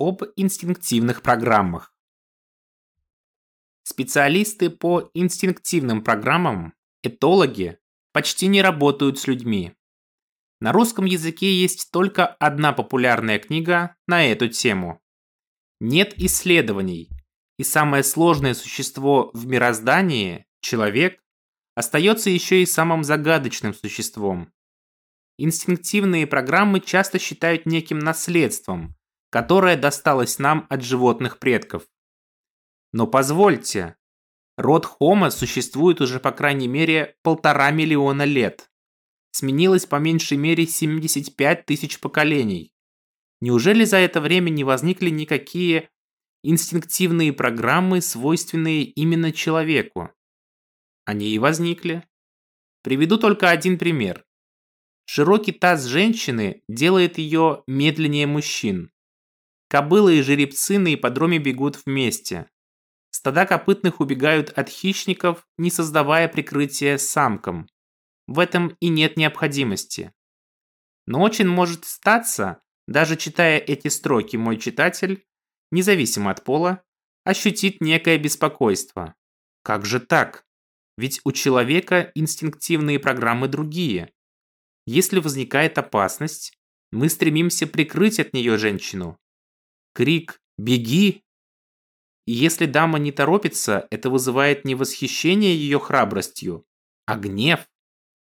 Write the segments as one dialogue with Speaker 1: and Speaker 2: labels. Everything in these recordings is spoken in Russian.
Speaker 1: об инстинктивных программах. Специалисты по инстинктивным программам, этологи, почти не работают с людьми. На русском языке есть только одна популярная книга на эту тему. Нет исследований, и самое сложное существо в мироздании, человек, остается еще и самым загадочным существом. Инстинктивные программы часто считают неким наследством, которое досталось нам от животных предков. Но позвольте, род Homo существует уже по крайней мере полтора миллиона лет. Сменилось по меньшей мере 75 тысяч поколений. Неужели за это время не возникли никакие инстинктивные программы, свойственные именно человеку? Они и возникли. Приведу только один пример. Широкий таз женщины делает ее медленнее мужчин. Кобылы и жеребцы на ипподроме бегут вместе. Стада копытных убегают от хищников, не создавая прикрытия самкам. В этом и нет необходимости. Но очень может статься, даже читая эти строки, мой читатель, независимо от пола, ощутит некое беспокойство. Как же так? Ведь у человека инстинктивные программы другие. Если возникает опасность, мы стремимся прикрыть от нее женщину. Крик «Беги!» И если дама не торопится, это вызывает не восхищение ее храбростью, а гнев.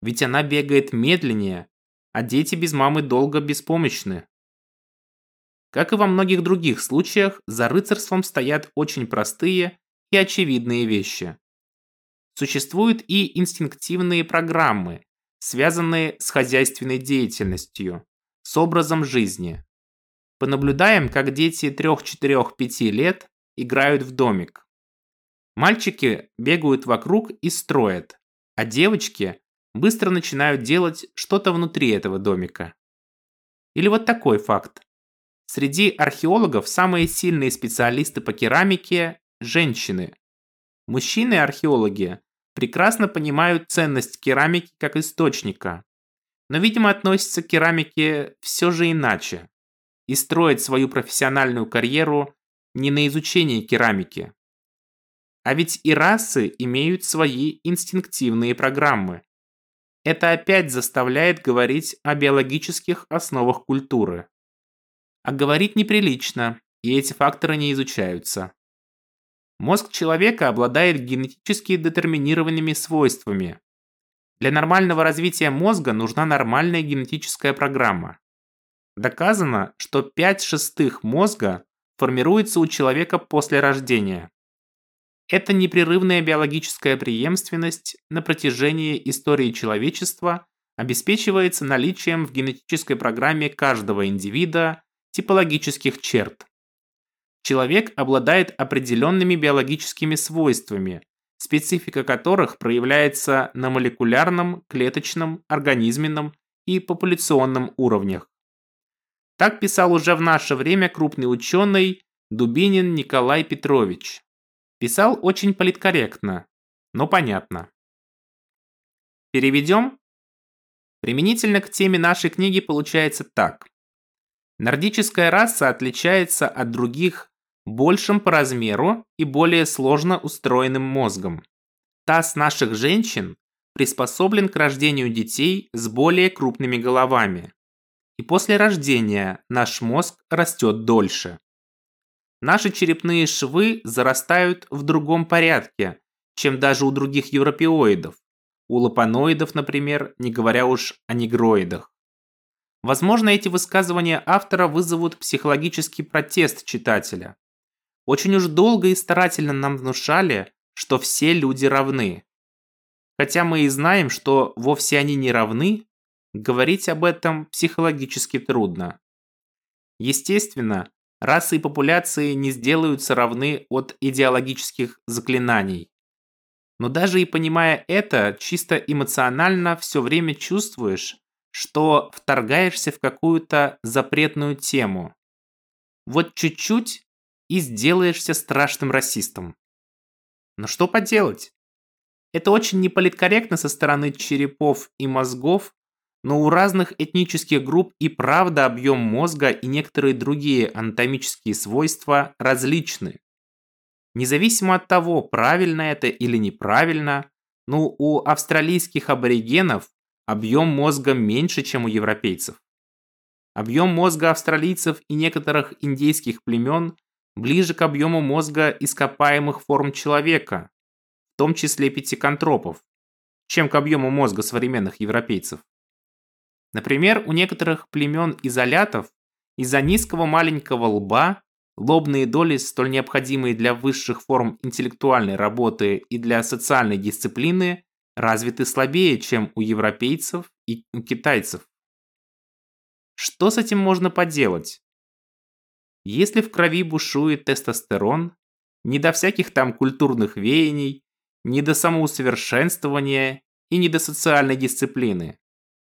Speaker 1: Ведь она бегает медленнее, а дети без мамы долго беспомощны. Как и во многих других случаях, за рыцарством стоят очень простые и очевидные вещи. Существуют и инстинктивные программы, связанные с хозяйственной деятельностью, с образом жизни. Понаблюдаем, как дети 3-4-5 лет играют в домик. Мальчики бегают вокруг и строят, а девочки быстро начинают делать что-то внутри этого домика. Или вот такой факт. Среди археологов самые сильные специалисты по керамике – женщины. Мужчины-археологи прекрасно понимают ценность керамики как источника, но, видимо, относятся к керамике все же иначе и строят свою профессиональную карьеру не на изучении керамики. А ведь и расы имеют свои инстинктивные программы. Это опять заставляет говорить о биологических основах культуры. А говорить неприлично, и эти факторы не изучаются. Мозг человека обладает генетически детерминированными свойствами. Для нормального развития мозга нужна нормальная генетическая программа. Доказано, что 5 шестых мозга формируется у человека после рождения. Эта непрерывная биологическая преемственность на протяжении истории человечества обеспечивается наличием в генетической программе каждого индивида типологических черт. Человек обладает определенными биологическими свойствами, специфика которых проявляется на молекулярном, клеточном, организменном и популяционном уровнях. Так писал уже в наше время крупный ученый Дубинин Николай Петрович. Писал очень политкорректно, но понятно. Переведем? Применительно к теме нашей книги получается так. Нордическая раса отличается от других большим по размеру и более сложно устроенным мозгом. Таз наших женщин приспособлен к рождению детей с более крупными головами. И после рождения наш мозг растет дольше. Наши черепные швы зарастают в другом порядке, чем даже у других европеоидов, у лапаноидов, например, не говоря уж о негроидах. Возможно, эти высказывания автора вызовут психологический протест читателя. Очень уж долго и старательно нам внушали, что все люди равны. Хотя мы и знаем, что вовсе они не равны, говорить об этом психологически трудно. Естественно, расы и популяции не сделаются равны от идеологических заклинаний. Но даже и понимая это, чисто эмоционально все время чувствуешь, что вторгаешься в какую-то запретную тему. Вот чуть-чуть и сделаешься страшным расистом. Но что поделать? Это очень неполиткорректно со стороны черепов и мозгов Но у разных этнических групп и правда объем мозга и некоторые другие анатомические свойства различны. Независимо от того, правильно это или неправильно, но у австралийских аборигенов объем мозга меньше, чем у европейцев. Объем мозга австралийцев и некоторых индейских племен ближе к объему мозга ископаемых форм человека, в том числе пятиконтропов, чем к объему мозга современных европейцев. Например, у некоторых племен изолятов из-за низкого маленького лба лобные доли, столь необходимые для высших форм интеллектуальной работы и для социальной дисциплины, развиты слабее, чем у европейцев и у китайцев. Что с этим можно поделать? Если в крови бушует тестостерон, не до всяких там культурных веяний, не до самоусовершенствования и не до социальной дисциплины.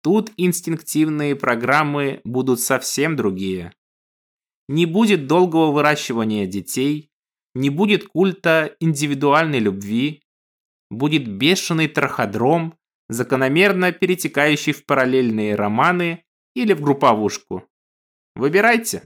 Speaker 1: Тут инстинктивные программы будут совсем другие. Не будет долгого выращивания детей, не будет культа индивидуальной любви, будет бешеный траходром, закономерно перетекающий в параллельные романы или в групповушку. Выбирайте.